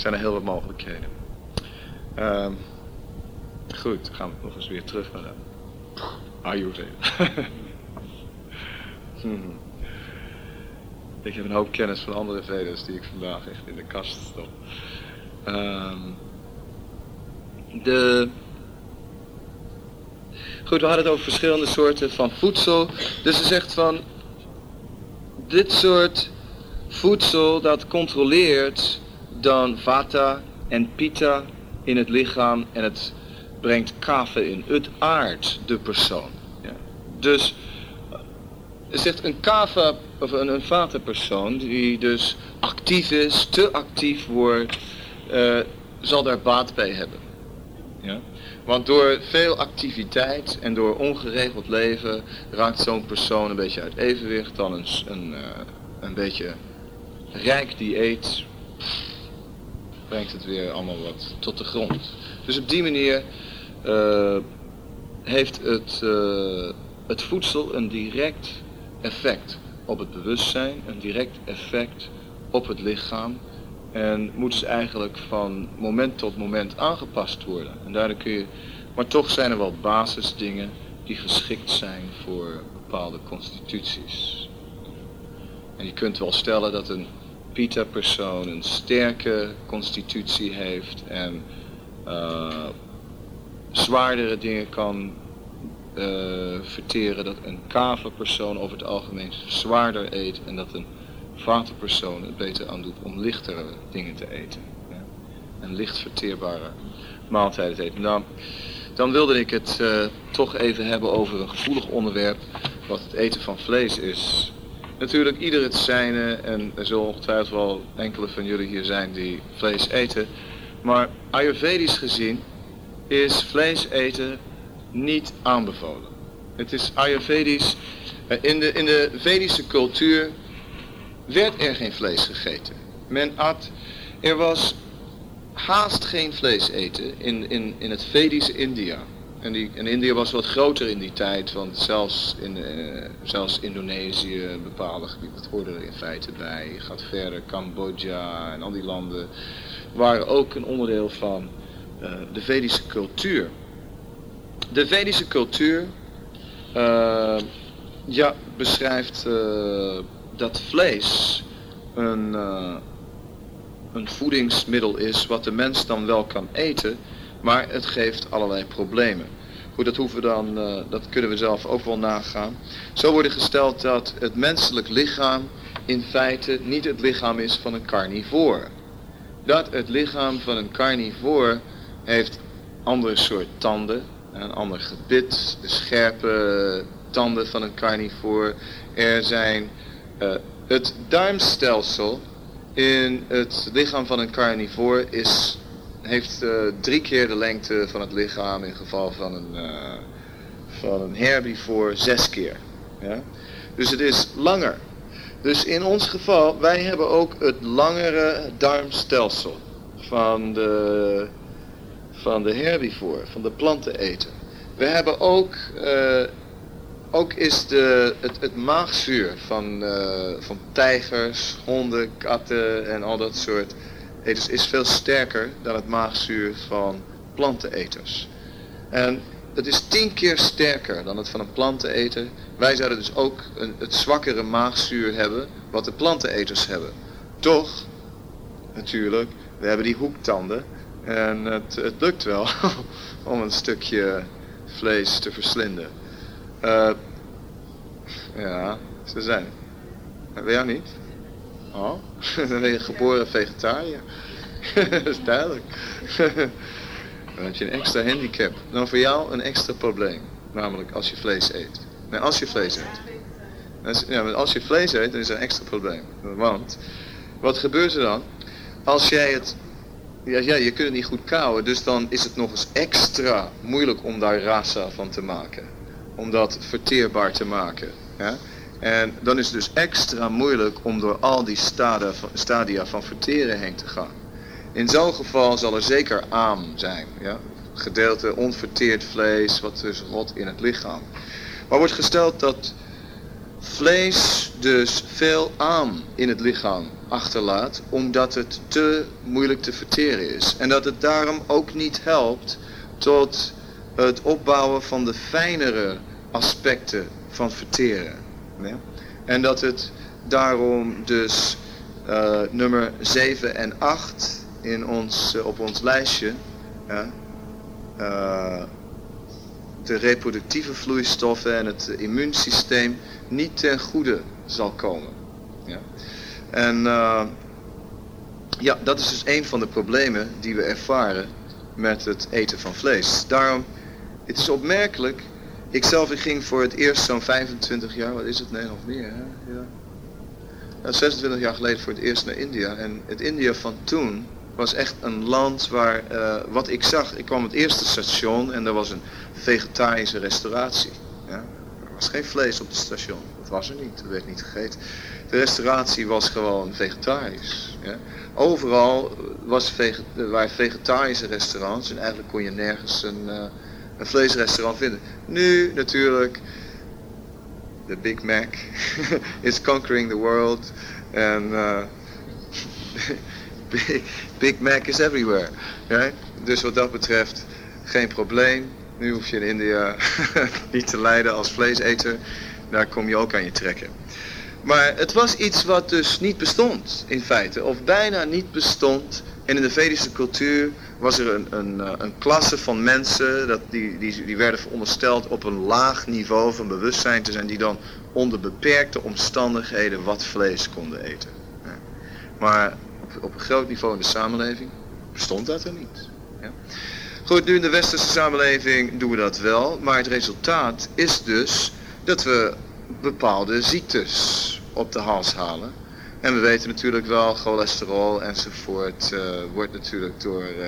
zijn er heel wat mogelijkheden. Ehm, goed, dan gaan we nog eens weer terug naar de Ayurveda. hmm. Ik heb een hoop kennis van andere Vedas die ik vandaag echt in de kast stop. Ehm, de... Goed, we hadden het over verschillende soorten van voedsel. Dus ze zegt van, dit soort voedsel dat controleert dan vata en pitta in het lichaam en het brengt kave in. Het aard de persoon. Ja. Dus zegt een kava of een, een vata persoon die dus actief is, te actief wordt, uh, zal daar baat bij hebben. Ja? Want door veel activiteit en door ongeregeld leven raakt zo'n persoon een beetje uit evenwicht. Dan een, een, uh, een beetje rijk dieet brengt het weer allemaal wat tot de grond. Dus op die manier uh, heeft het, uh, het voedsel een direct effect op het bewustzijn, een direct effect op het lichaam. En moet dus eigenlijk van moment tot moment aangepast worden. En daardoor kun je, maar toch zijn er wel basisdingen die geschikt zijn voor bepaalde constituties. En je kunt wel stellen dat een Pita-persoon een sterke constitutie heeft en uh, zwaardere dingen kan uh, verteren. Dat een kava-persoon over het algemeen zwaarder eet en dat een vatenpersoon het beter aandoet om lichtere dingen te eten. Ja? En licht verteerbare maaltijden te eten. Nou, dan wilde ik het uh, toch even hebben over een gevoelig onderwerp, wat het eten van vlees is. Natuurlijk ieder het zijne en er zullen ongetwijfeld wel enkele van jullie hier zijn die vlees eten. Maar Ayurvedisch gezien is vlees eten niet aanbevolen. Het is Ayurvedisch. Eh, in de, in de Vedische cultuur werd er geen vlees gegeten. Men at, er was haast geen vlees eten in, in, in het Vedische India. En, die, India was wat groter in die tijd, want zelfs, in, uh, zelfs Indonesië, bepaalde gebieden, dat hoorde er in feite bij. Gaat verder, Cambodja en al die landen waren ook een onderdeel van uh, de Vedische cultuur. De Vedische cultuur uh, ja, beschrijft dat vlees een, een voedingsmiddel is wat de mens dan wel kan eten maar het geeft allerlei problemen. Goed, dat, hoeven we dan, uh, dat kunnen we zelf ook wel nagaan. Zo wordt gesteld dat het menselijk lichaam in feite niet het lichaam is van een carnivoor. Dat het lichaam van een carnivoor heeft andere soort tanden, een ander gebit, de scherpe tanden van een carnivoor. Er zijn uh, het darmstelsel in het lichaam van een carnivoor is heeft uh, drie keer de lengte van het lichaam in geval van een, uh, van een herbivore zes keer. Ja? Dus het is langer. Dus in ons geval, wij hebben ook het langere darmstelsel van de, van de herbivore, van de planteneter. We hebben ook, uh, ook is de, het, het maagzuur van, van tijgers, honden, katten en al dat soort eters is veel sterker dan het maagzuur van planteneters. En het is tien keer sterker dan het van een planteneter. Wij zouden dus ook een, het zwakkere maagzuur hebben wat de planteneters hebben. Toch, natuurlijk, we hebben die hoektanden en het, het lukt wel om een stukje vlees te verslinden. Uh, ja, ze zijn. Bij jou niet? Oh, dan ben je geboren vegetariër. dat is duidelijk. dan heb je een extra handicap. Dan voor jou een extra probleem. Namelijk als je vlees eet. Nee, als je vlees eet. Ja, als je vlees eet, dan is er een extra probleem. Want, wat gebeurt er dan? Als jij het... Ja, ja, je kunt het niet goed kauwen, dus dan is het nog eens extra moeilijk om daar rasa van te maken. Om dat verteerbaar te maken. Ja? En dan is het dus extra moeilijk om door al die stadia, van verteren heen te gaan. In zo'n geval zal er zeker aam zijn. Ja? Gedeelte onverteerd vlees, wat dus rot in het lichaam. Maar wordt gesteld dat vlees dus veel aan in het lichaam achterlaat, omdat het te moeilijk te verteren is. En dat het daarom ook niet helpt tot het opbouwen van de fijnere aspecten van verteren. En dat het daarom dus uh, nummer 7 en 8 in ons, uh, op ons lijstje, uh, de reproductieve vloeistoffen en het immuunsysteem niet ten goede zal komen. Ja. En ja, dat is dus een van de problemen die we ervaren met het eten van vlees. Daarom, het is opmerkelijk, ik zelf ik ging voor het eerst zo'n 25 jaar, wat is het, nee nog meer, hè? Ja. ja. 26 jaar geleden voor het eerst naar India. En het India van toen was echt een land waar, uh, wat ik zag, ik kwam het eerste station en er was een vegetarische restauratie. Er was geen vlees op het station, dat was er niet, er werd niet gegeten. De restauratie was gewoon vegetarisch. Overal was veget waren vegetarische restaurants en eigenlijk kon je nergens een, uh, een vleesrestaurant vinden. Nu natuurlijk, de Big Mac is conquering the world en Big, Big Mac is everywhere. Right? Dus wat dat betreft geen probleem. Nu hoef je in India niet te lijden als vleeseter. Daar kom je ook aan je trekken. Maar het was iets wat dus niet bestond in feite, of bijna niet bestond. En in de Vedische cultuur was er een, een, eh, een klasse van mensen, dat die, die, die werden verondersteld op een laag niveau van bewustzijn te zijn, die dan onder beperkte omstandigheden wat vlees konden eten. Maar op, een groot niveau in de samenleving bestond dat er niet. Ja. Goed, nu in de westerse samenleving doen we dat wel, maar het resultaat is dus dat we bepaalde ziektes op de hals halen. En we weten natuurlijk wel, cholesterol enzovoort uh, wordt natuurlijk door... Uh,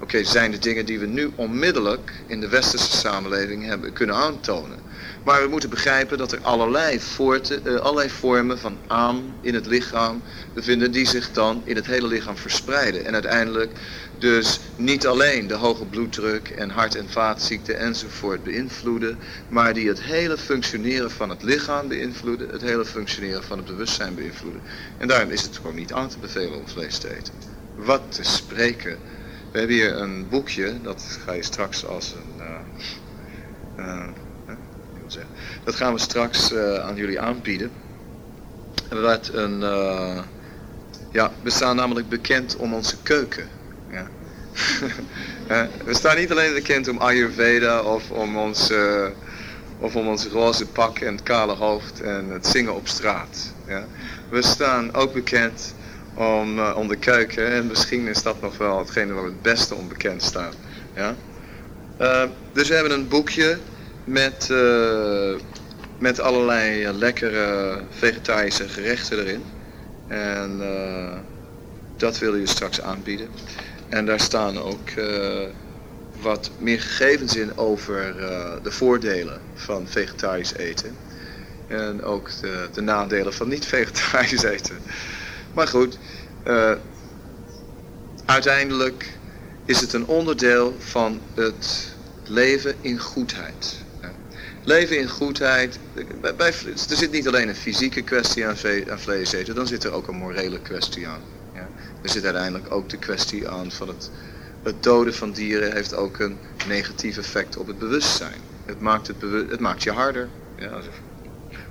Oké, zijn de dingen die we nu onmiddellijk in de westerse samenleving hebben kunnen aantonen. Maar we moeten begrijpen dat er allerlei, uh, allerlei vormen van aan in het lichaam bevinden die zich dan in het hele lichaam verspreiden. En uiteindelijk dus niet alleen de hoge bloeddruk en hart- en vaatziekten enzovoort beïnvloeden, maar die het hele functioneren van het lichaam beïnvloeden, het hele functioneren van het bewustzijn beïnvloeden. En daarom is het gewoon niet aan te bevelen om vlees te eten. Wat te spreken. We hebben hier een boekje, dat ga je straks als een... Uh, zeggen. Dat gaan we straks uh, aan jullie aanbieden. Wat een, ja, we staan namelijk bekend om onze keuken. Ja. we staan niet alleen bekend om Ayurveda of om ons, uh, of om ons roze pak en het kale hoofd en het zingen op straat. Ja. We staan ook bekend om, de keuken en misschien is dat nog wel hetgene waar we het beste onbekend staan. Ja. Dus we hebben een boekje met, met allerlei lekkere vegetarische gerechten erin. En dat willen je straks aanbieden. En daar staan ook uh, wat meer gegevens in over de voordelen van vegetarisch eten. En ook de, de nadelen van niet vegetarisch eten. Maar goed, uiteindelijk is het een onderdeel van het leven in goedheid. Leven in goedheid, bij, er zit niet alleen een fysieke kwestie aan, vlees eten, dan zit er ook een morele kwestie aan. Er zit uiteindelijk ook de kwestie aan van het, het doden van dieren heeft ook een negatief effect op het bewustzijn. Het maakt, het, het maakt je harder. Ja, als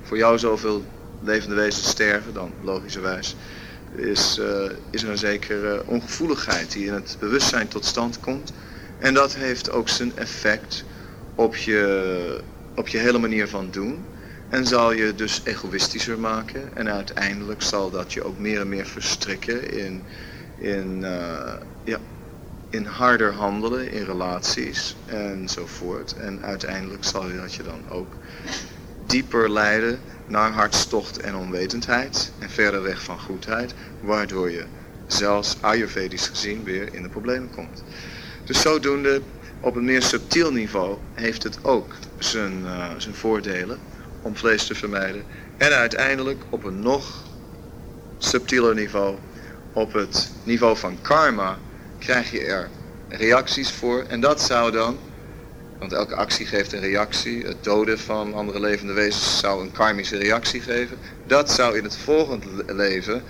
voor jou zoveel levende wezens sterven, dan logischerwijs is, uh, is er een zekere ongevoeligheid die in het bewustzijn tot stand komt. En dat heeft ook zijn effect op je, op je hele manier van doen. En zal je dus egoïstischer maken. En uiteindelijk zal dat je ook meer en meer verstrikken in, in, uh, ja, in harder handelen, in relaties enzovoort. En uiteindelijk zal je dat je dan ook dieper leiden naar hartstocht en onwetendheid. En verder weg van goedheid. Waardoor je zelfs ayurvedisch gezien weer in de problemen komt. Dus zodoende op een meer subtiel niveau heeft het ook zijn, uh, zijn voordelen om vlees te vermijden. En uiteindelijk op een nog subtieler niveau, op het niveau van karma, krijg je er reacties voor. En dat zou dan Want elke actie geeft een reactie. Het doden van andere levende wezens zou een karmische reactie geven. Dat zou in het volgende leven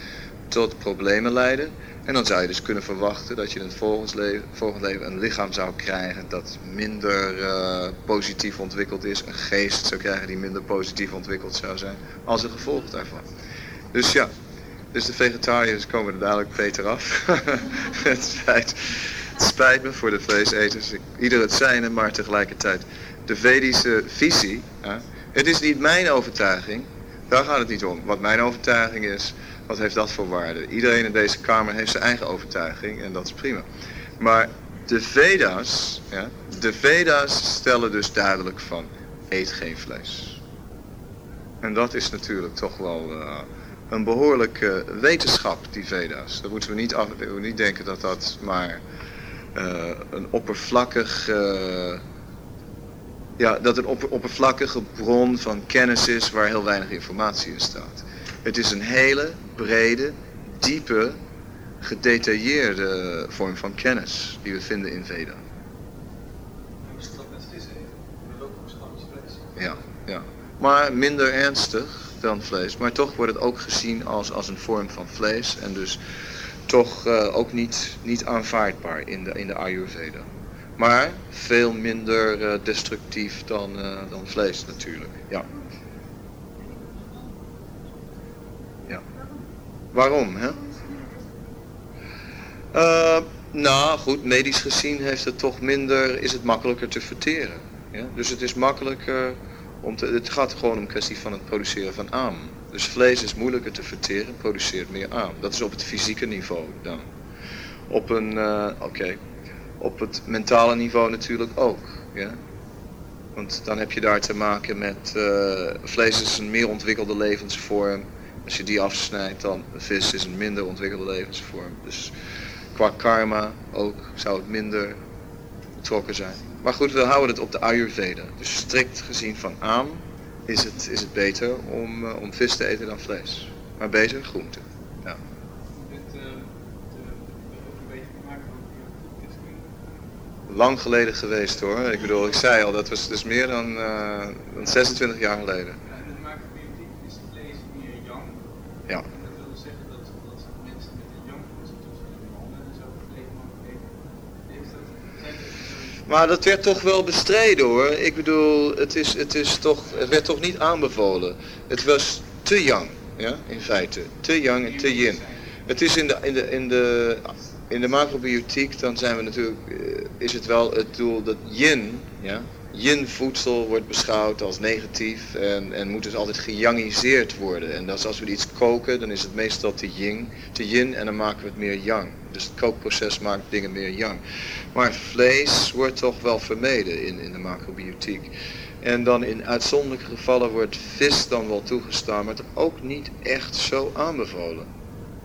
tot problemen leiden. En dan zou je dus kunnen verwachten dat je in het volgende leven, leven een lichaam zou krijgen dat minder uh, positief ontwikkeld is. Een geest zou krijgen die minder positief ontwikkeld zou zijn. Als een gevolg daarvan. Dus ja, dus de vegetariërs komen er dadelijk beter af. het, spijt, het spijt me voor de vleeseters. Ieder het zijne, maar tegelijkertijd de Vedische visie. het is niet mijn overtuiging. Daar gaat het niet om. Wat mijn overtuiging is, wat heeft dat voor waarde? Iedereen in deze kamer heeft zijn eigen overtuiging en dat is prima. Maar de Veda's, ja, de Veda's stellen dus duidelijk van eet geen vlees. En dat is natuurlijk toch wel uh, een behoorlijke wetenschap, die Veda's. Dat moeten we niet, niet denken dat dat maar uh, een oppervlakkig... Uh, ja, dat een oppervlakkige bron van kennis is waar heel weinig informatie in staat. Het is een hele brede, diepe, gedetailleerde vorm van kennis die we vinden in Veda. Ja, ja. Maar minder ernstig dan vlees. Maar toch wordt het ook gezien als, als een vorm van vlees. En dus toch uh, ook niet, niet aanvaardbaar in de, in de Ayurveda. Maar veel minder uh, destructief dan, uh, dan vlees natuurlijk. Ja. Waarom, hè? Uh, nou goed, medisch gezien heeft het toch minder, is het makkelijker te verteren. Ja? Dus het is makkelijker om te, het gaat gewoon om kwestie van het produceren van aan. Dus vlees is moeilijker te verteren, produceert meer aan. Dat is op het fysieke niveau dan. Op een, uh, oké, op het mentale niveau natuurlijk ook. Ja? Want dan heb je daar te maken met, uh, vlees is een meer ontwikkelde levensvorm als je die afsnijdt, dan vis is een minder ontwikkelde levensvorm. Dus qua karma ook zou het minder betrokken zijn. Maar goed, we houden het op de Ayurveda. Dus strikt gezien van aan is het, is het beter om, uh, om vis te eten dan vlees. Maar beter groente. Ja. Lang geleden geweest hoor. Ik bedoel, ik zei al, dat was dus meer dan, uh, dan 26 jaar geleden. Maar dat werd toch wel bestreden hoor. Ik bedoel, het, is, het, is toch, het werd toch niet aanbevolen. Het was te young, ja, in feite. Te young en te yin. Het is in de, in de, in de, in de macrobiotiek, dan zijn we natuurlijk, eh, is het wel het doel dat yin, ja, yin voedsel wordt beschouwd als negatief en, en moet dus altijd geyangiseerd worden. En dat als we iets koken, dan is het meestal te yin, te yin en dan maken we het meer yang. Dus het kookproces maakt dingen meer yang. Maar vlees wordt toch wel vermeden in, in de macrobiotiek. En dan in uitzonderlijke gevallen wordt vis dan wel toegestaan, maar ook niet echt zo aanbevolen.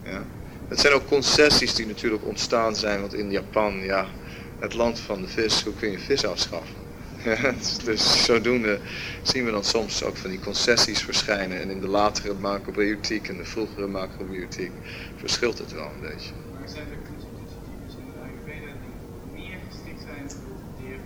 Ja? Het zijn ook concessies die natuurlijk ontstaan zijn, want in Japan, ja, het land van de vis, hoe kun je vis afschaffen? dus zodoende zien we dan soms ook van die concessies verschijnen. En in de latere macrobiotiek en de vroegere macrobiotiek verschilt het wel een beetje. Maar zijn er dus in de Ayurveda die meer geschikt zijn voor het dier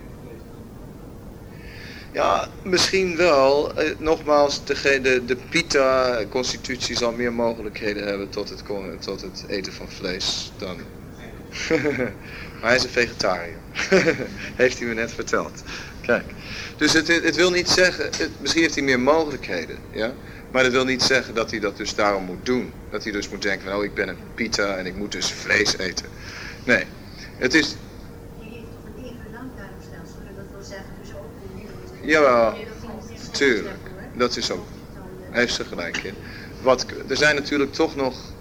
Ja, misschien wel. Eh, nogmaals, de, de, de Pita-constitutie zal meer mogelijkheden hebben tot het, tot het eten van vlees dan... maar hij is een vegetariër. Heeft hij me net verteld. Kijk, dus het, het wil niet zeggen, het, misschien heeft hij meer mogelijkheden, ja. Maar dat wil niet zeggen dat hij dat dus daarom moet doen. Dat hij dus moet denken van, oh ik ben een pita en ik moet dus vlees eten. Nee, het is... Jawel, tuurlijk. Dat is ook, heeft ze gelijk in. Wat, er zijn natuurlijk toch nog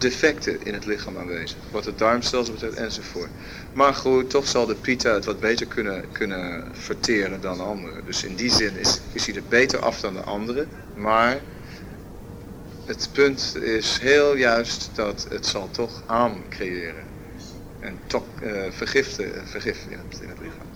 defecten in het lichaam aanwezig. Wat het darmstelsel betreft enzovoort. Maar goed, toch zal de pita het wat beter kunnen, kunnen verteren dan anderen. Dus in die zin is, is hij er beter af dan de anderen. Maar het punt is heel juist dat het zal toch aan creëren. En toch uh, vergiften, vergiften in het, in het lichaam.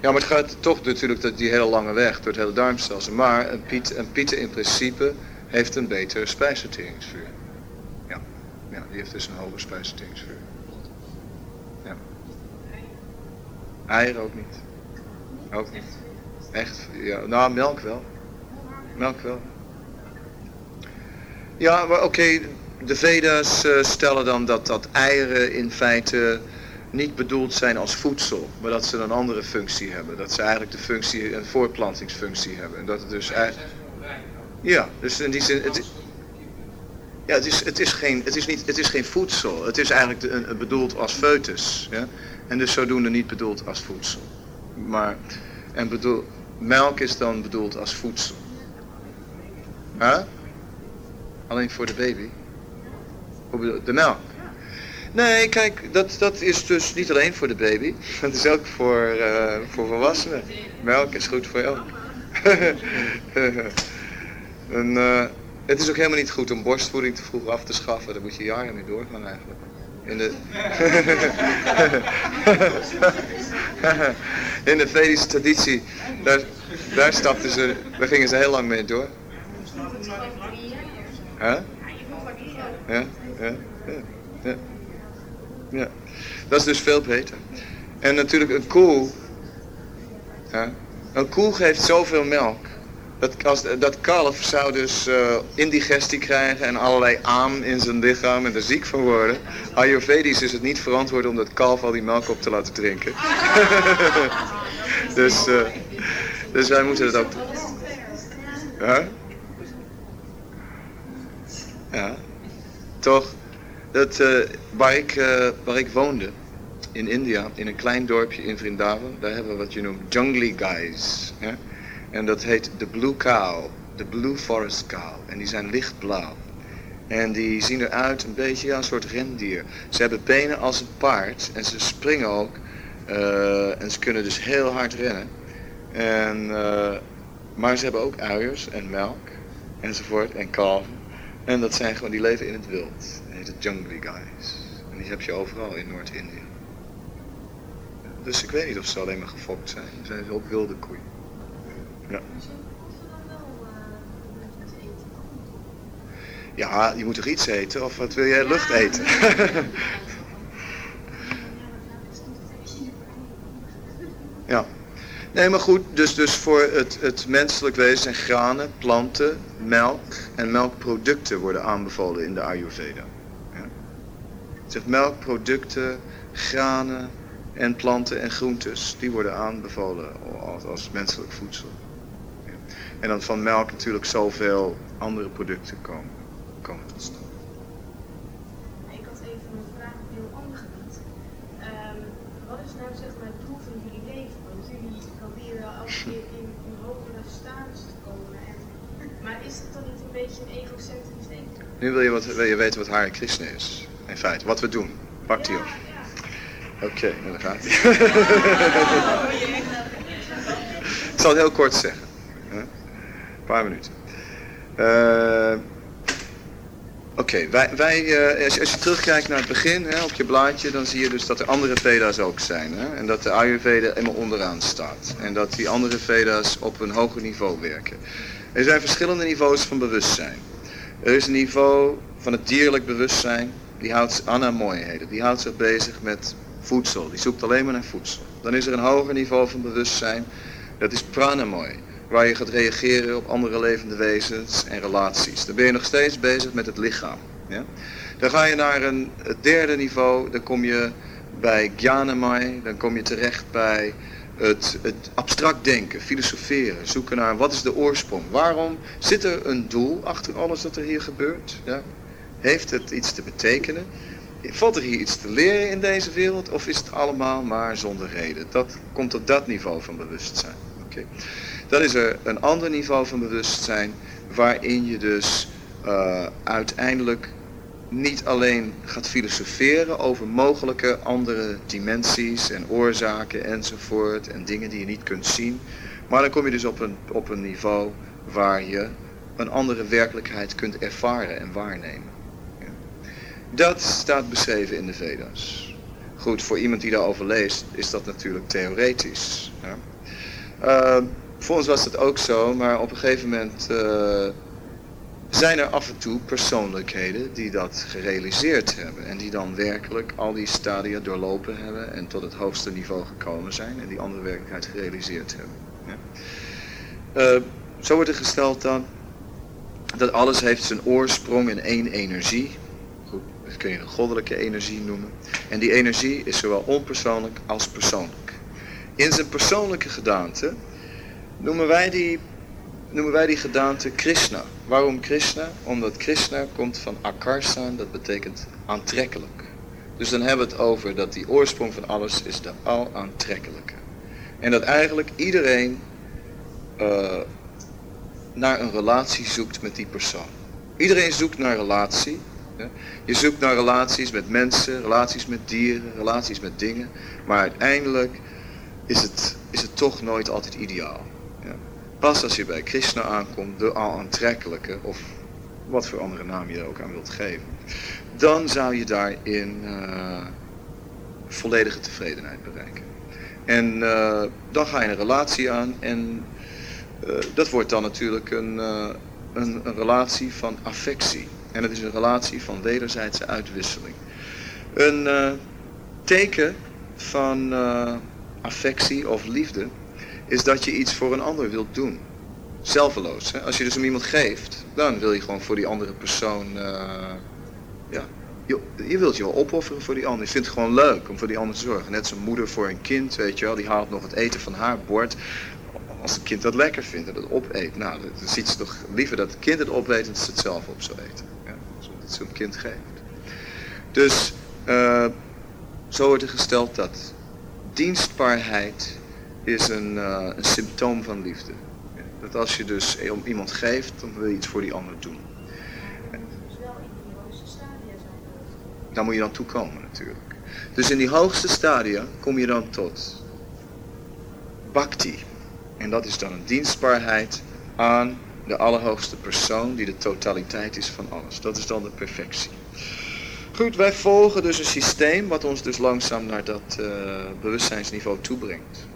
Ja, maar het gaat toch natuurlijk dat die hele lange weg door het hele darmstelsel. Maar een, piet, een pieten in principe heeft een betere spijsverteringsvuur. Ja. ja, die heeft dus een hoger spijsverteringsvuur. Ja. Eieren ook niet. Ook niet. Echt? Ja, nou, melk wel. Melk wel. Ja, maar oké, de Veda's uh, stellen dan dat, dat eieren in feite niet bedoeld zijn als voedsel, maar dat ze een andere functie hebben. Dat ze eigenlijk de functie, een voortplantingsfunctie hebben. En dat het dus eigenlijk... Ja, dus in die zin... Het, ja, het is, het, is geen, het, is niet, het is geen voedsel. Het is eigenlijk een, bedoeld als foetus. Ja? En dus zodoende niet bedoeld als voedsel. Maar, en bedoel, melk is dan bedoeld als voedsel. Huh? Alleen voor de baby? De melk. Nee, kijk, dat, dat is dus niet alleen voor de baby. Dat is ook voor, uh, voor volwassenen. Melk is goed voor elk. en, uh, het is ook helemaal niet goed om borstvoeding te vroeg af te schaffen. Daar moet je jaren mee doorgaan eigenlijk. In de, in de Vedische traditie, daar, daar stapten ze, daar gingen ze heel lang mee door. Huh? Ja, ja, ja, ja. Ja, dat is dus veel beter. En natuurlijk een koe, ja, een koe geeft zoveel melk. Dat, als, dat kalf zou dus uh, indigestie krijgen en allerlei aan in zijn lichaam en er ziek van worden. Ayurvedisch is het niet verantwoord om dat kalf al die melk op te laten drinken. dus, uh, dus wij moeten het ook... Ja. Toch? Dat, uh, waar, ik, uh, waar ik woonde, in India, in een klein dorpje in Vrindavan, daar hebben we wat je noemt jungly guys. En dat heet de blue cow, de blue forest cow. En die zijn lichtblauw. En die zien eruit een beetje ja, een soort rendier. Ze hebben benen als een paard en ze springen ook. Uh, en ze kunnen dus heel hard rennen. En, maar ze hebben ook uiers en melk enzovoort en kalven. En dat zijn gewoon, die leven in het wild heet het Jungly Guys. En die heb je overal in Noord-Indië. Dus ik weet niet of ze alleen maar gefokt zijn. Ze zijn ook wilde koeien. Ja. Ja, je moet toch iets eten of wat wil jij lucht eten? ja. Nee, maar goed, dus, dus voor het, het menselijk wezen zijn granen, planten, melk en melkproducten worden aanbevolen in de Ayurveda zegt melkproducten, granen en planten en groentes, die worden aanbevolen als, als menselijk voedsel. En dan van melk natuurlijk zoveel andere producten komen, komen tot stand. Ik had even een vraag op een heel ander gebied. Um, wat is nou zeg maar het doel van jullie leven? Want jullie proberen elke keer in, in hogere status te komen. En, maar is het dan niet een beetje een egocentrisch denken? Nu wil je, wat, wil je weten wat Hare Krishna is in feite, wat we doen. Pakt hij op. Oké, okay, dan gaat hij. Ik zal het heel kort zeggen. Een paar minuten. Uh, Oké, wij, wij uh, als, je, als, je, terugkijkt naar het begin hè, op je blaadje, dan zie je dus dat er andere Veda's ook zijn. Hè, en dat de Ayurveda helemaal onderaan staat. En dat die andere Veda's op een hoger niveau werken. Er zijn verschillende niveaus van bewustzijn. Er is een niveau van het dierlijk bewustzijn, die houdt, Anna die houdt zich bezig met voedsel. Die zoekt alleen maar naar voedsel. Dan is er een hoger niveau van bewustzijn, dat is pranamoy, waar je gaat reageren op andere levende wezens en relaties. Dan ben je nog steeds bezig met het lichaam. Ja? Dan ga je naar een het derde niveau, dan kom je bij Gyanamai, dan kom je terecht bij het, het, abstract denken, filosoferen, zoeken naar wat is de oorsprong. Waarom zit er een doel achter alles wat er hier gebeurt? Ja? Heeft het iets te betekenen? Valt er hier iets te leren in deze wereld of is het allemaal maar zonder reden? Dat komt op dat niveau van bewustzijn. Okay. Dan is er een ander niveau van bewustzijn waarin je dus uh, uiteindelijk niet alleen gaat filosoferen over mogelijke andere dimensies en oorzaken enzovoort en dingen die je niet kunt zien. Maar dan kom je dus op een, op een niveau waar je een andere werkelijkheid kunt ervaren en waarnemen. Dat staat beschreven in de Veda's. Goed, voor iemand die daarover leest, is dat natuurlijk theoretisch. Ja. Uh, voor ons was dat ook zo, maar op een gegeven moment uh, zijn er af en toe persoonlijkheden die dat gerealiseerd hebben. En die dan werkelijk al die stadia doorlopen hebben en tot het hoogste niveau gekomen zijn en die andere werkelijkheid gerealiseerd hebben. Ja. Uh, zo wordt er gesteld dan dat alles heeft zijn oorsprong in één energie. Kun je een goddelijke energie noemen. En die energie is zowel onpersoonlijk als persoonlijk. In zijn persoonlijke gedaante noemen wij die, noemen wij die gedaante Krishna. Waarom Krishna? Omdat Krishna komt van Akarsan, dat betekent aantrekkelijk. Dus dan hebben we het over dat die oorsprong van alles is de al aantrekkelijke. En dat eigenlijk iedereen uh, naar een relatie zoekt met die persoon. Iedereen zoekt naar relatie. Je zoekt naar relaties met mensen, relaties met dieren, relaties met dingen. Maar uiteindelijk is het, is het toch nooit altijd ideaal. Pas als je bij Krishna aankomt, de al aantrekkelijke, of wat voor andere naam je er ook aan wilt geven, dan zou je daarin uh, volledige tevredenheid bereiken. En uh, dan ga je een relatie aan en uh, dat wordt dan natuurlijk een, een, een, relatie van affectie. En het is een relatie van wederzijdse uitwisseling. Een teken van affectie of liefde is dat je iets voor een ander wilt doen. Zelfeloos. Hè? Als je dus om iemand geeft, dan wil je gewoon voor die andere persoon, uh, ja, je, je, wilt je wel opofferen voor die ander. Je vindt het gewoon leuk om voor die ander te zorgen. Net zo'n moeder voor een kind, weet je wel, die haalt nog het eten van haar bord. Als het kind dat lekker vindt en dat opeet, nou, dan ziet ze toch liever dat het kind het opeet dan dat ze het zelf op zou eten. Een kind geeft. Dus uh, zo wordt er gesteld dat dienstbaarheid is een, uh, een symptoom van liefde. Dat als je dus om iemand geeft, dan wil je iets voor die ander doen. Daar moet je dan toe komen natuurlijk. Dus in die hoogste stadia kom je dan tot bhakti. En dat is dan een dienstbaarheid aan de allerhoogste persoon die de totaliteit is van alles. Dat is dan de perfectie. Goed, wij volgen dus een systeem wat ons dus langzaam naar dat uh, bewustzijnsniveau toebrengt.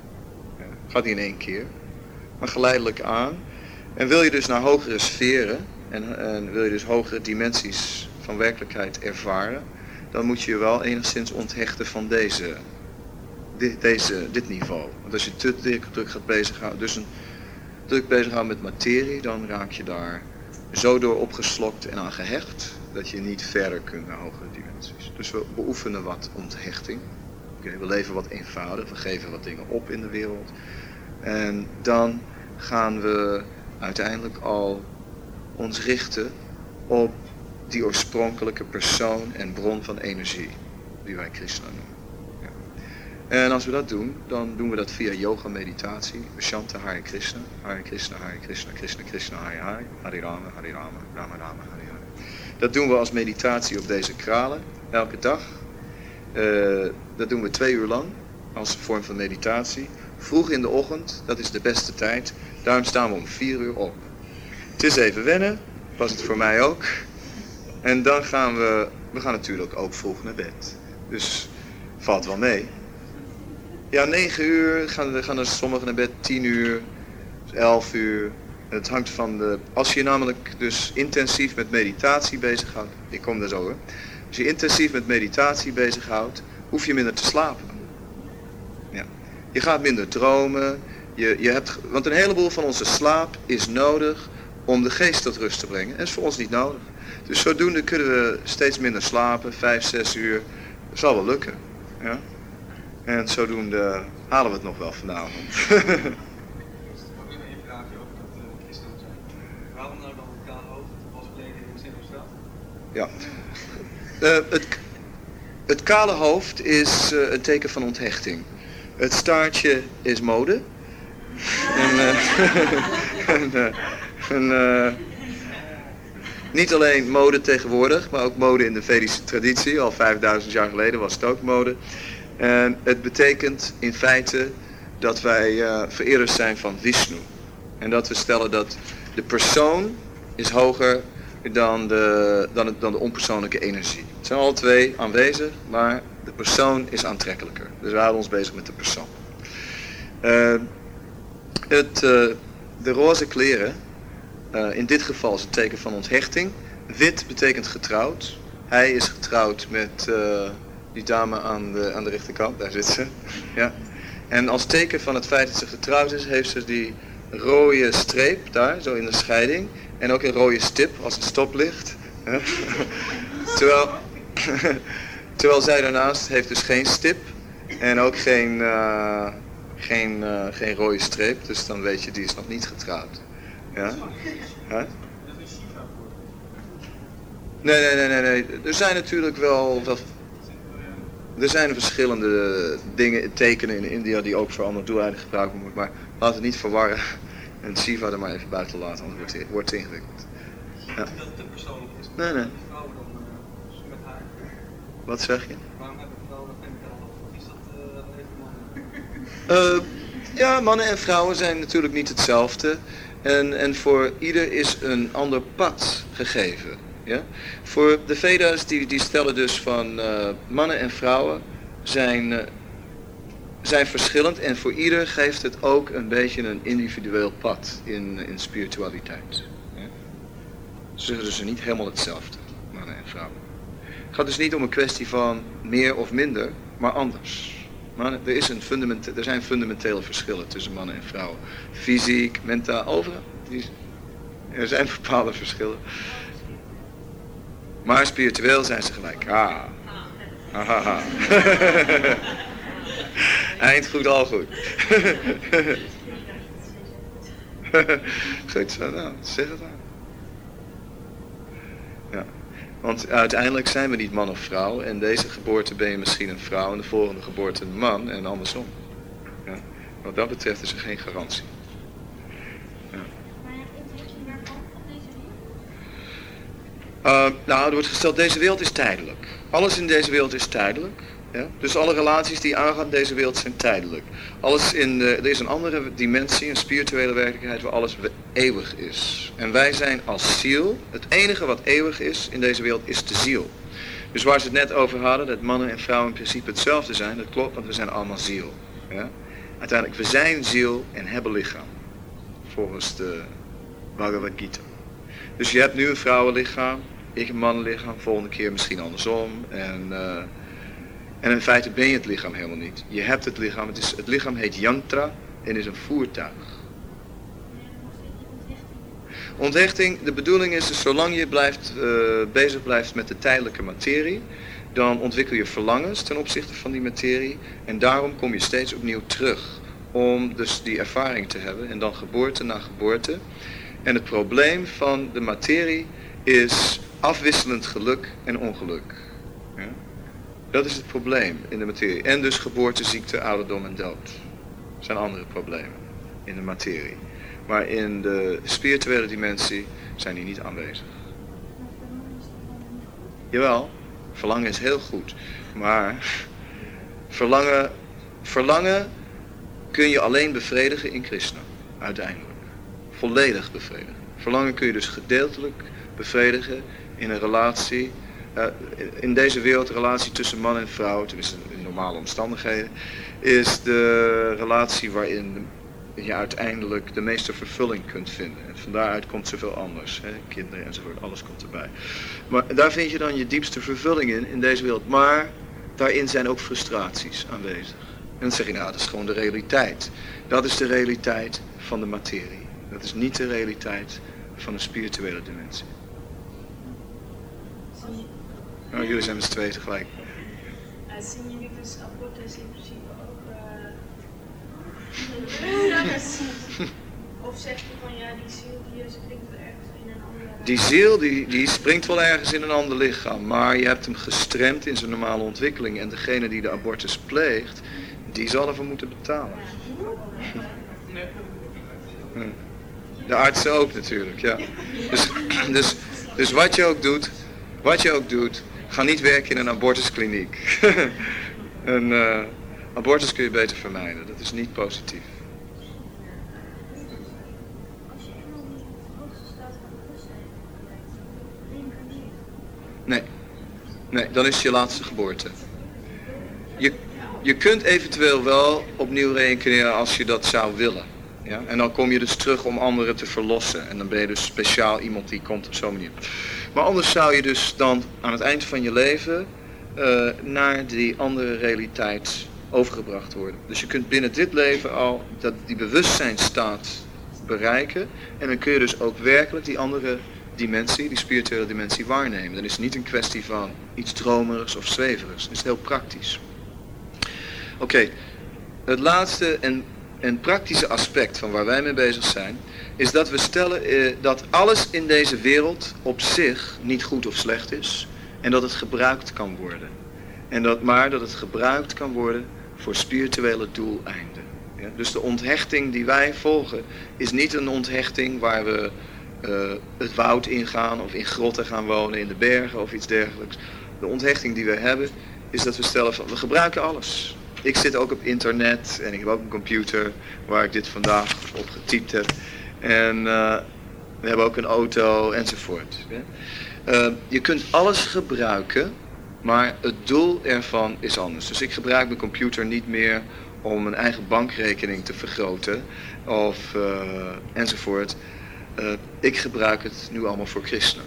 Gaat niet in één keer, maar geleidelijk aan. En wil je dus naar hogere sferen en, en wil je dus hogere dimensies van werkelijkheid ervaren, dan moet je je wel enigszins onthechten van deze, dit, deze, dit niveau. Want als je te druk gaat bezighouden, dus een druk bezighouden met materie, dan raak je daar zo door opgeslokt en aan gehecht, dat je niet verder kunt naar hogere dimensies. Dus we beoefenen wat onthechting. we leven wat eenvoudig, we geven wat dingen op in de wereld. En dan gaan we uiteindelijk al ons richten op die oorspronkelijke persoon en bron van energie, die wij Krishna noemen. En als we dat doen, dan doen we dat via yoga meditatie. Shanta Hare Krishna, Hare Krishna, Hare Krishna, Krishna Krishna, Hare Hare, Hare Rama, Hare Rama, Rama Rama, Hare Hare. Dat doen we als meditatie op deze kralen, elke dag. Uh, dat doen we twee uur lang, als vorm van meditatie. Vroeg in de ochtend, dat is de beste tijd. Daarom staan we om vier uur op. Het is even wennen, was het voor mij ook. En dan gaan we, we gaan natuurlijk ook vroeg naar bed. Dus valt wel mee. Ja, negen uur gaan, gaan er sommigen naar bed, tien uur, elf uur. Het hangt van de... Als je namelijk dus intensief met meditatie bezighoudt... Ik kom daar zo hoor. Als je intensief met meditatie bezighoudt, hoef je minder te slapen. Je gaat minder dromen. Je, je hebt, want een heleboel van onze slaap is nodig om de geest tot rust te brengen. En is voor ons niet nodig. Dus zodoende kunnen we steeds minder slapen, vijf, zes uur. Dat zal wel lukken. Ja? En zodoende halen we het nog wel vanavond. Ja. Uh, het, het kale hoofd is uh, een teken van onthechting. Het staartje is mode. En, uh, en, niet alleen mode tegenwoordig, maar ook mode in de Vedische traditie. Al 5000 jaar geleden was het ook mode. En het betekent in feite dat wij uh, vereerders zijn van Vishnu. En dat we stellen dat de persoon is hoger dan de, dan, dan de onpersoonlijke energie. Het zijn alle twee aanwezig, maar De persoon is aantrekkelijker. Dus we houden ons bezig met de persoon. Uh, het, uh, de roze kleren, in dit geval is het teken van onthechting. Wit betekent getrouwd. Hij is getrouwd met die dame aan de, aan de rechterkant, daar zit ze. Ja. En als teken van het feit dat ze getrouwd is, heeft ze die rode streep daar, zo in de scheiding. En ook een rode stip als een stoplicht. terwijl, terwijl zij daarnaast heeft dus geen stip en ook geen, uh, geen, uh, geen rode streep. Dus dan weet je, die is nog niet getrouwd. Ja? Huh? Nee, nee, nee, nee, nee. Er zijn natuurlijk wel, wel er zijn verschillende dingen, tekenen in India die ook voor andere doeleinden gebruikt worden. Maar laten we niet verwarren en Siva er maar even buiten laten, anders wordt het, wordt het ingewikkeld. Ja. Dat het te persoonlijk is. Nee, nee. Vrouwen dan met haar. Wat zeg je? Waarom hebben vrouwen dat of is dat even mannen? Uh, ja, mannen en vrouwen zijn natuurlijk niet hetzelfde. En, en voor ieder is een ander pad gegeven. Ja? Voor de Veda's die, die stellen dus van uh, mannen en vrouwen zijn, uh, zijn verschillend en voor ieder geeft het ook een beetje een individueel pad in, in spiritualiteit. Ja? Ze zeggen dus niet helemaal hetzelfde, mannen en vrouwen. Het gaat dus niet om een kwestie van meer of minder, maar anders. Mannen, er, is een fundament, er zijn fundamentele verschillen tussen mannen en vrouwen. Fysiek, mentaal, overal. Er zijn bepaalde verschillen. Maar spiritueel zijn ze gelijk. Ah. Ahaha. Eind goed, al goed. Goed zo, nou, zeg het aan. Ja. Want uiteindelijk zijn we niet man of vrouw. En deze geboorte ben je misschien een vrouw en de volgende geboorte een man en andersom. Ja. Wat dat betreft is er geen garantie. Uh, nou, er wordt gesteld, deze wereld is tijdelijk. Alles in deze wereld is tijdelijk. Ja? Dus alle relaties die aangaan deze wereld zijn tijdelijk. Alles in de, er is een andere dimensie, een spirituele werkelijkheid waar alles eeuwig is. En wij zijn als ziel, het enige wat eeuwig is in deze wereld is de ziel. Dus waar ze het net over hadden, dat mannen en vrouwen in principe hetzelfde zijn, dat klopt, want we zijn allemaal ziel. Ja? Uiteindelijk, we zijn ziel en hebben lichaam. Volgens de Bhagavad Gita. Dus je hebt nu een vrouwenlichaam, ik een mannenlichaam, volgende keer misschien andersom. En, uh, en in feite ben je het lichaam helemaal niet. Je hebt het lichaam, het, is, het lichaam heet yantra en is een voertuig. Onthechting, de bedoeling is dus zolang je blijft, uh, bezig blijft met de tijdelijke materie, dan ontwikkel je verlangens ten opzichte van die materie en daarom kom je steeds opnieuw terug om dus die ervaring te hebben en dan geboorte na geboorte. En het probleem van de materie is afwisselend geluk en ongeluk. Ja? Dat is het probleem in de materie. En dus geboorte, ziekte, ouderdom en dood. Dat zijn andere problemen in de materie. Maar in de spirituele dimensie zijn die niet aanwezig. Jawel, verlangen is heel goed. Maar verlangen, verlangen kun je alleen bevredigen in Krishna, uiteindelijk. Volledig bevredigen. Verlangen kun je dus gedeeltelijk bevredigen in een relatie, uh, in deze wereld, de relatie tussen man en vrouw, tenminste in normale omstandigheden, is de relatie waarin je uiteindelijk de meeste vervulling kunt vinden. En van daaruit komt zoveel anders. Hè? Kinderen enzovoort, alles komt erbij. Maar daar vind je dan je diepste vervulling in, in deze wereld. Maar daarin zijn ook frustraties aanwezig. En dan zeg je, nou, dat is gewoon de realiteit. Dat is de realiteit van de materie. Dat is niet de realiteit van een spirituele dimensie. Oh, jullie zijn met z'n tweeën tegelijk. Uh, zien jullie dus abortus in principe ook... Uh, of zeg je van ja, die ziel die springt wel ergens in een andere... Die ziel die, die springt wel ergens in een ander lichaam, maar je hebt hem gestremd in zijn normale ontwikkeling. En degene die de abortus pleegt, die zal ervoor moeten betalen. De artsen ook natuurlijk, ja. Dus, dus, dus wat je ook doet, wat je ook doet, Ga niet werken in een abortuskliniek. een uh, abortus kun je beter vermijden. Dat is niet positief. Nee. Nee, dan is je laatste geboorte. je, je kunt eventueel wel opnieuw reïncarneren als je dat zou willen. Ja? En dan kom je dus terug om anderen te verlossen. En dan ben je dus speciaal iemand die komt op zo'n manier. Maar anders zou je dus dan aan het eind van je leven uh, naar die andere realiteit overgebracht worden. Dus je kunt binnen dit leven al dat, die bewustzijnstaat bereiken. En dan kun je dus ook werkelijk die andere dimensie, die spirituele dimensie waarnemen. Dan is het niet een kwestie van iets dromerigs of zweverigs. Het is heel praktisch. Oké, het laatste en, en praktische aspect van waar wij mee bezig zijn, is dat we stellen eh, dat alles in deze wereld op zich niet goed of slecht is en dat het gebruikt kan worden. En dat, maar dat het gebruikt kan worden voor spirituele doeleinden. Ja, dus de onthechting die wij volgen is niet een onthechting waar we uh, het woud ingaan of in grotten gaan wonen, in de bergen of iets dergelijks. De onthechting die we hebben is dat we stellen van we gebruiken alles. Ik zit ook op internet en ik heb ook een computer waar ik dit vandaag op getypt heb. En uh, we hebben ook een auto enzovoort. Uh, je kunt alles gebruiken, maar het doel ervan is anders. Dus ik gebruik mijn computer niet meer om mijn eigen bankrekening te vergroten of uh, enzovoort. Ik gebruik het nu allemaal voor Krishna.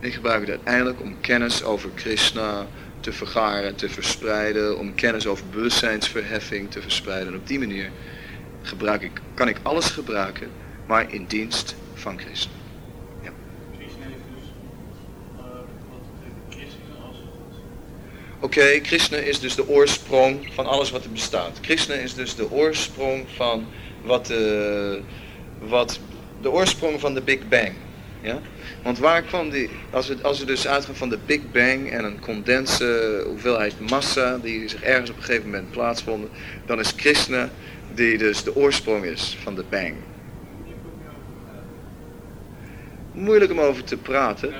Ik gebruik het uiteindelijk om kennis over Krishna te vergaren, te verspreiden, om kennis over bewustzijnsverheffing te verspreiden. En op die manier gebruik ik, kan ik alles gebruiken, maar in dienst van als Oké, Krishna is dus de oorsprong van alles wat er bestaat. Krishna is dus de oorsprong van wat, uh, wat de oorsprong van de Big Bang. Ja? Want waar kwam die, als we, als we dus uitgaan van de Big Bang en een condense hoeveelheid massa die zich ergens op een gegeven moment plaatsvonden, dan is Krishna die dus de oorsprong is van de Bang. Moeilijk om over te praten.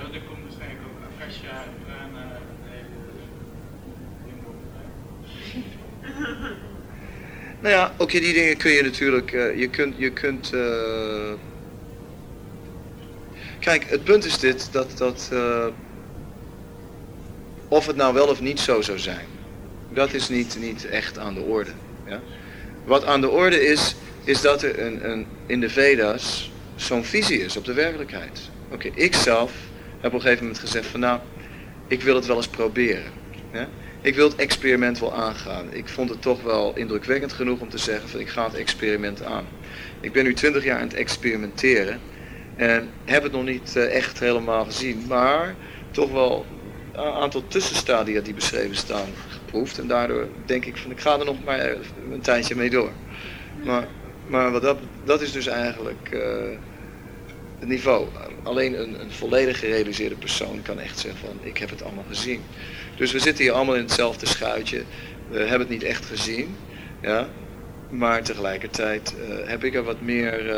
Nou ja, oké, die dingen kun je natuurlijk, je kunt, je kunt Kijk, het punt is dit, dat, dat uh, of het nou wel of niet zo zou zijn, dat is niet, niet echt aan de orde. Ja? Wat aan de orde is, is dat er een, een, in de Veda's zo'n visie is op de werkelijkheid. Oké, ik zelf heb op een gegeven moment gezegd van nou, ik wil het wel eens proberen. Ja? Ik wil het experiment wel aangaan. Ik vond het toch wel indrukwekkend genoeg om te zeggen van ik ga het experiment aan. Ik ben nu twintig jaar aan het experimenteren. En heb het nog niet uh, echt helemaal gezien, maar toch wel een aantal tussenstadia die beschreven staan geproefd. En daardoor denk ik van ik ga er nog maar een tijdje mee door. Maar, maar wat dat, dat is dus eigenlijk uh, het niveau. Alleen een, een volledig gerealiseerde persoon kan echt zeggen van ik heb het allemaal gezien. Dus we zitten hier allemaal in hetzelfde schuitje. We hebben het niet echt gezien. Ja? Maar tegelijkertijd uh, heb ik er wat meer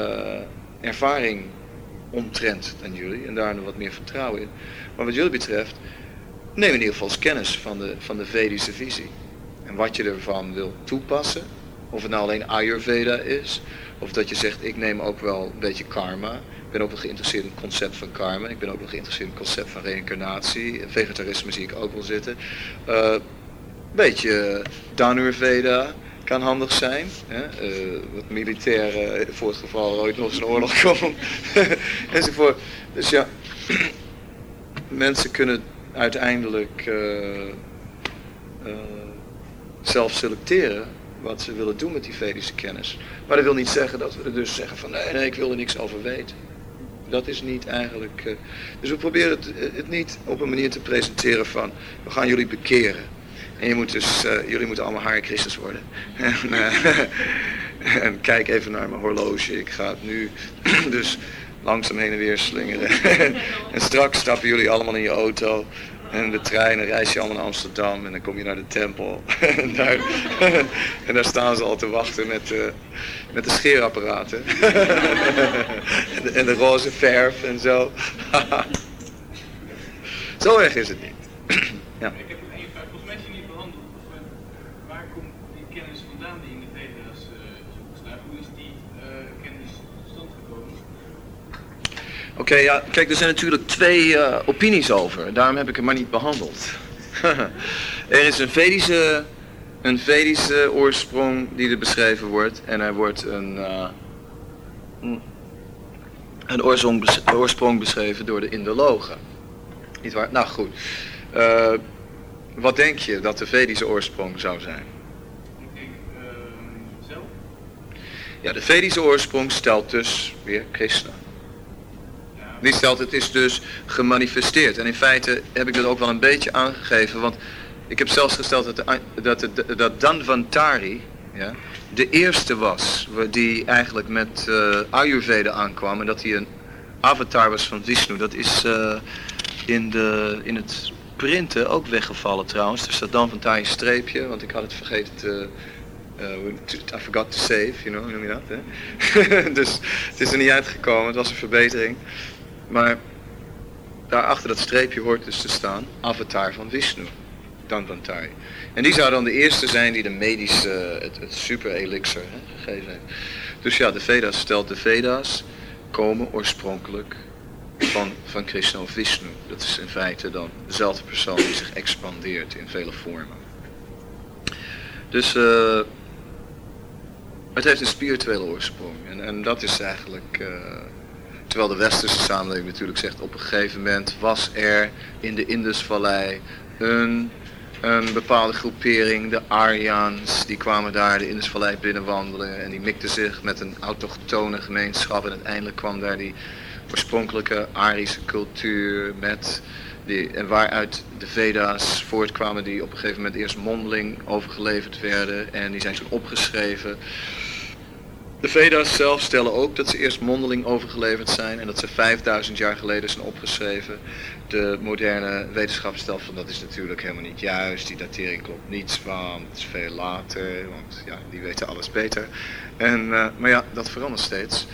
ervaring omtrent dan jullie en daar wat meer vertrouwen in. Maar wat jullie betreft, neem in ieder geval kennis van de, van de Vedische visie. En wat je ervan wil toepassen, of het nou alleen Ayurveda is, of dat je zegt ik neem ook wel een beetje karma. Ik ben ook wel geïnteresseerd in het concept van karma. Ik ben ook wel geïnteresseerd in het concept van reïncarnatie. Vegetarisme zie ik ook wel zitten. Een uh, beetje Danurveda kan handig zijn. Hè? Uh, wat militair voor het geval er ooit nog eens een oorlog komt. enzovoort. Dus ja, mensen kunnen uiteindelijk uh, zelf selecteren wat ze willen doen met die Vedische kennis. Maar dat wil niet zeggen dat we dus zeggen van nee, nee, ik wil er niks over weten. Dat is niet eigenlijk... dus we proberen het, het niet op een manier te presenteren van we gaan jullie bekeren. En je moet dus, uh, jullie moeten allemaal Hare Christus worden. en, uh, en, kijk even naar mijn horloge. Ik ga het nu dus langzaam heen en weer slingeren. en straks stappen jullie allemaal in je auto. En de trein, reis je allemaal naar Amsterdam en dan kom je naar de tempel. en, daar, en daar staan ze al te wachten met, uh, met de scheerapparaten. en, de, en de roze verf en zo. zo erg is het niet. ja. Ja, kijk, er zijn natuurlijk twee uh, opinies over. Daarom heb ik het maar niet behandeld. er is een Vedische een Vedische oorsprong die er beschreven wordt. En er wordt een, uh, een oorsprong, oorsprong beschreven door de Indologen. Niet waar? Nou goed. Uh, wat denk je dat de Vedische oorsprong zou zijn? Ik zelf? Ja, de Vedische oorsprong stelt dus weer Krishna. Die stelt het is dus gemanifesteerd. En in feite heb ik dat ook wel een beetje aangegeven. Want ik heb zelfs gesteld dat, de, dat, de, dat Danvantari ja, de eerste was die eigenlijk met uh, Ayurveda aankwam. En dat hij een avatar was van Vishnu. Dat is uh, in, de, in het printen ook weggevallen trouwens. Dus dat Danvantari streepje, want ik had het vergeten te... Uh, I forgot to save, you know, hoe noem je dat? Hè? dus het is er niet uitgekomen, het was een verbetering. Maar daar achter dat streepje hoort dus te staan avatar van Vishnu, Danvantari. En die zou dan de eerste zijn die de medische, het, het super elixir hè, gegeven heeft. Dus ja, de Veda's stelt de Veda's komen oorspronkelijk van, van Krishna of Vishnu. Dat is in feite dan dezelfde persoon die zich expandeert in vele vormen. Dus uh, het heeft een spirituele oorsprong. En, en dat is eigenlijk... Uh, Terwijl de westerse samenleving natuurlijk zegt op een gegeven moment was er in de Indusvallei een, een bepaalde groepering, de Aryans, die kwamen daar de Indusvallei binnenwandelen en die mikten zich met een autochtone gemeenschap en uiteindelijk kwam daar die oorspronkelijke Arische cultuur met die, en waaruit de Veda's voortkwamen die op een gegeven moment eerst mondeling overgeleverd werden en die zijn toen opgeschreven. De Veda's zelf stellen ook dat ze eerst mondeling overgeleverd zijn en dat ze 5000 jaar geleden zijn opgeschreven. De moderne wetenschap stelt van dat is natuurlijk helemaal niet juist, die datering klopt niets van, het is veel later, want ja, die weten alles beter. En, uh, maar ja, dat verandert steeds.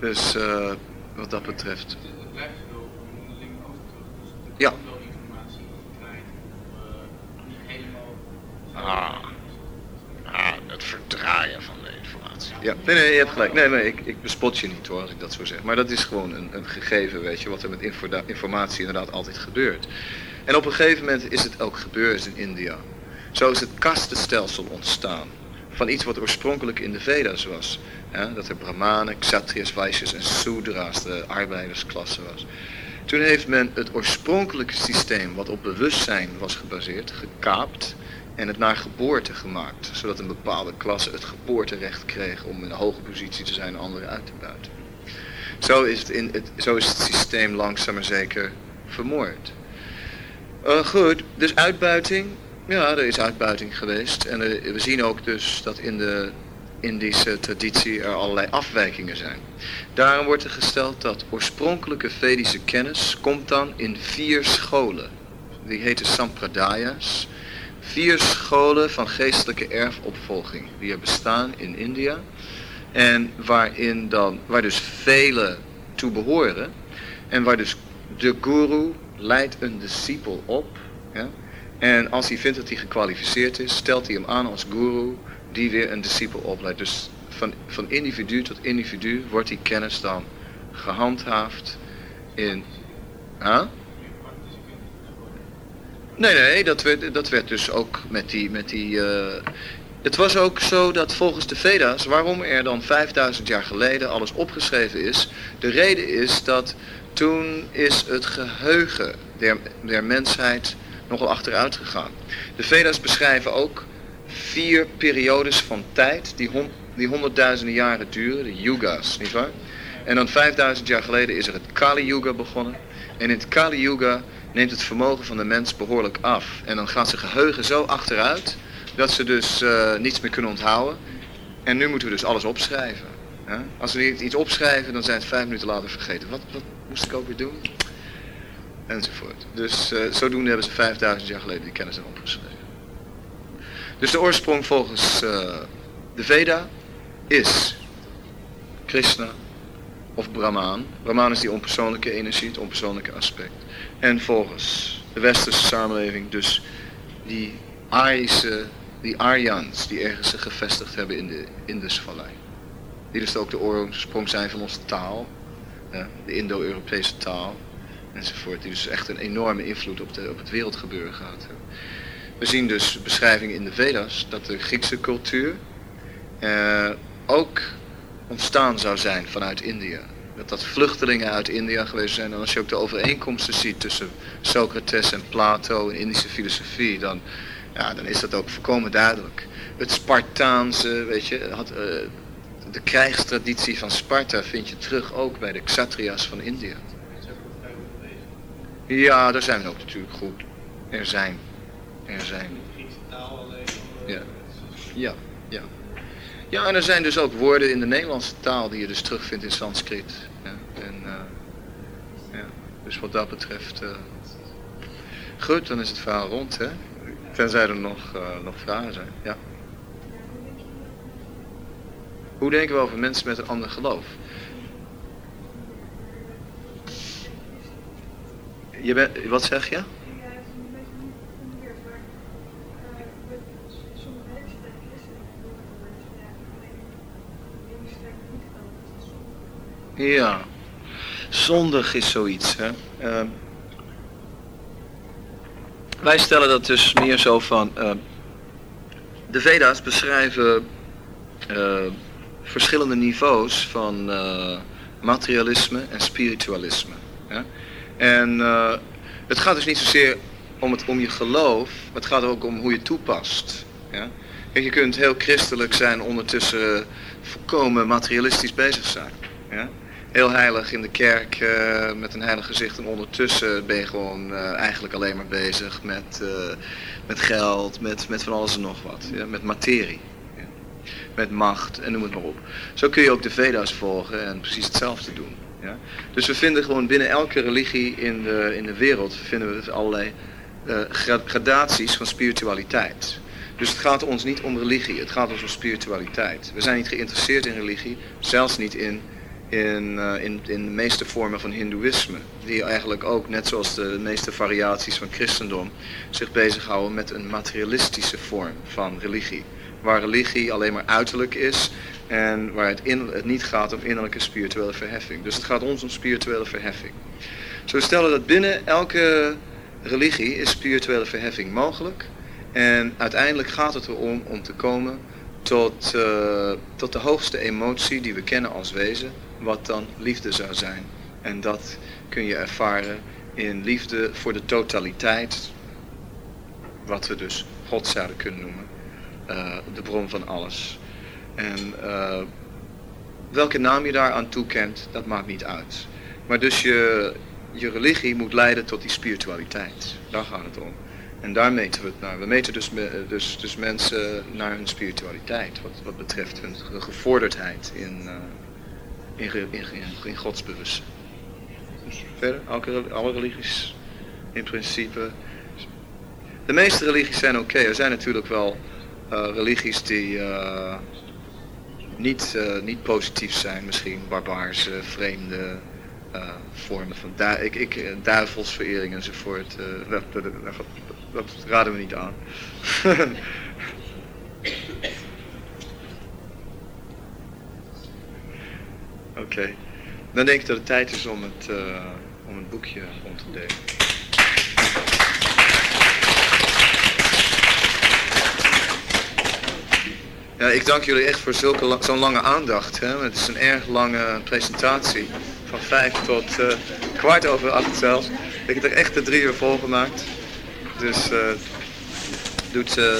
Dus uh, wat dat betreft... Het blijft wel mondeling overgeleverd, dus ja. wel informatie kwijt, uh, niet helemaal... Ah. ah, het verdraaien van de informatie. Ja, nee, nee, je hebt gelijk. Nee, nee, ik, ik bespot je niet hoor, als ik dat zo zeg. Maar dat is gewoon een, een gegeven, weet je, wat er met informatie inderdaad altijd gebeurt. En op een gegeven moment is het ook gebeurd in India. Zo is het kastenstelsel ontstaan. Van iets wat oorspronkelijk in de Veda's was. Ja, dat er brahmanen, kshatriyas, vaishyas en sudra's, de arbeidersklasse was. Toen heeft men het oorspronkelijke systeem, wat op bewustzijn was gebaseerd, gekaapt en het naar geboorte gemaakt. Zodat een bepaalde klasse het geboorterecht kreeg om in een hoge positie te zijn en anderen uit te buiten. Zo is het, in het, zo is het systeem langzaam maar zeker vermoord. Uh, goed, dus uitbuiting. Ja, er is uitbuiting geweest. En we zien ook dus dat in de Indische traditie er allerlei afwijkingen zijn. Daarom wordt er gesteld dat oorspronkelijke Vedische kennis komt dan in vier scholen. Die heten Sampradaya's vier scholen van geestelijke erfopvolging die er bestaan in India. En waarin dan, waar dus velen toe behoren. En waar dus de guru leidt een discipel op. En als hij vindt dat hij gekwalificeerd is, stelt hij hem aan als guru die weer een discipel opleidt. Dus van, van individu tot individu wordt die kennis dan gehandhaafd in... Huh? Nee, nee, dat werd, dat werd dus ook met die... Met die uh... Het was ook zo dat volgens de Veda's, waarom er dan 5000 jaar geleden alles opgeschreven is, de reden is dat toen is het geheugen der, der mensheid nogal achteruit gegaan. De Veda's beschrijven ook vier periodes van tijd die, hon, die honderdduizenden jaren duren, de yuga's, nietwaar? En dan 5000 jaar geleden is er het Kali Yuga begonnen. En in het Kali Yuga neemt het vermogen van de mens behoorlijk af. En dan gaat zijn geheugen zo achteruit dat ze dus uh, niets meer kunnen onthouden. En nu moeten we dus alles opschrijven. Als we iets opschrijven, dan zijn het vijf minuten later vergeten. Wat, moest ik ook weer doen? Enzovoort. Dus uh, zodoende hebben ze 5000 jaar geleden die kennis dan opgeschreven. Dus de oorsprong volgens uh, de Veda is Krishna of Brahman. Brahman is die onpersoonlijke energie, het onpersoonlijke aspect. En volgens de westerse samenleving dus die Arische, die Aryans die ergens zich gevestigd hebben in de Indusvallei. Die dus ook de oorsprong zijn van onze taal, de Indo-Europese taal enzovoort. Die dus echt een enorme invloed op, de, op het wereldgebeuren gehad hebben. we zien dus beschrijvingen in de Vedas dat de Griekse cultuur eh, ook ontstaan zou zijn vanuit India. Dat dat vluchtelingen uit India geweest zijn. En als je ook de overeenkomsten ziet tussen Socrates en Plato en Indische filosofie, dan, ja, dan is dat ook volkomen duidelijk. Het Spartaanse, weet je, had, eh, de krijgstraditie van Sparta vind je terug ook bij de Kshatriyas van India. Ja, daar zijn we ook natuurlijk goed. Er zijn. Er zijn. Ja. Ja, ja. En er zijn dus ook woorden in de Nederlandse taal die je dus terugvindt in Sanskriet. Ja, en, uh, ja, dus wat dat betreft... Uh, goed, dan is het verhaal rond, hè. Tenzij er nog, uh, nog vragen zijn, ja. Hoe denken we over mensen met een ander geloof? Je bent, wat zeg je? Ja, zondig is zoiets. Hè? Uh, wij stellen dat dus meer zo van. Uh, de Veda's beschrijven uh, verschillende niveaus van materialisme en spiritualisme. Hè? En het gaat dus niet zozeer om, het, om je geloof, maar het gaat ook om hoe je toepast. Ja? je kunt heel christelijk zijn, ondertussen volkomen materialistisch bezig zijn. Ja? Heel heilig in de kerk uh, met een heilig gezicht. En ondertussen ben je gewoon uh, eigenlijk alleen maar bezig met, uh, met geld, met, met van alles en nog wat. Ja, met materie. Ja. Met macht en noem het maar op. Zo kun je ook de Veda's volgen en precies hetzelfde doen. Ja. Dus we vinden gewoon binnen elke religie in de, in de wereld vinden we allerlei gradaties van spiritualiteit. Dus het gaat ons niet om religie, het gaat ons om spiritualiteit. We zijn niet geïnteresseerd in religie, zelfs niet in in, uh, in, in de meeste vormen van hindoeïsme. Die eigenlijk ook, net zoals de meeste variaties van christendom, zich bezighouden met een materialistische vorm van religie. Waar religie alleen maar uiterlijk is en waar het, in, het niet gaat om innerlijke spirituele verheffing. Dus het gaat ons om spirituele verheffing. Zo stellen dat binnen elke religie is spirituele verheffing mogelijk. En uiteindelijk gaat het erom om te komen tot, uh, tot de hoogste emotie die we kennen als wezen, wat dan liefde zou zijn. En dat kun je ervaren in liefde voor de totaliteit, wat we dus God zouden kunnen noemen, uh, de bron van alles. En uh, welke naam je daar aan toekent, dat maakt niet uit. Maar dus je, je religie moet leiden tot die spiritualiteit. Daar gaat het om. En daar meten we het naar. We meten dus, dus, dus mensen naar hun spiritualiteit, wat, wat betreft hun gevorderdheid in, uh, in, in, in godsbewustzijn. Dus verder, alle, religies in principe. De meeste religies zijn oké. Er zijn natuurlijk wel uh, religies die uh, niet, uh, niet positief zijn. Misschien barbaarse, vreemde vormen van du ik, ik, duivelsverering enzovoort. dat raden we niet aan. Oké. Dan denk ik dat het tijd is om het, uh, om het boekje rond te delen. Ja, ik dank jullie echt voor zulke zo'n lange aandacht. Hè? Het is een erg lange presentatie. Van vijf tot uh, kwart over acht zelfs. Ik heb er echt de drie uur vol gemaakt. Dus uh, doet, uh,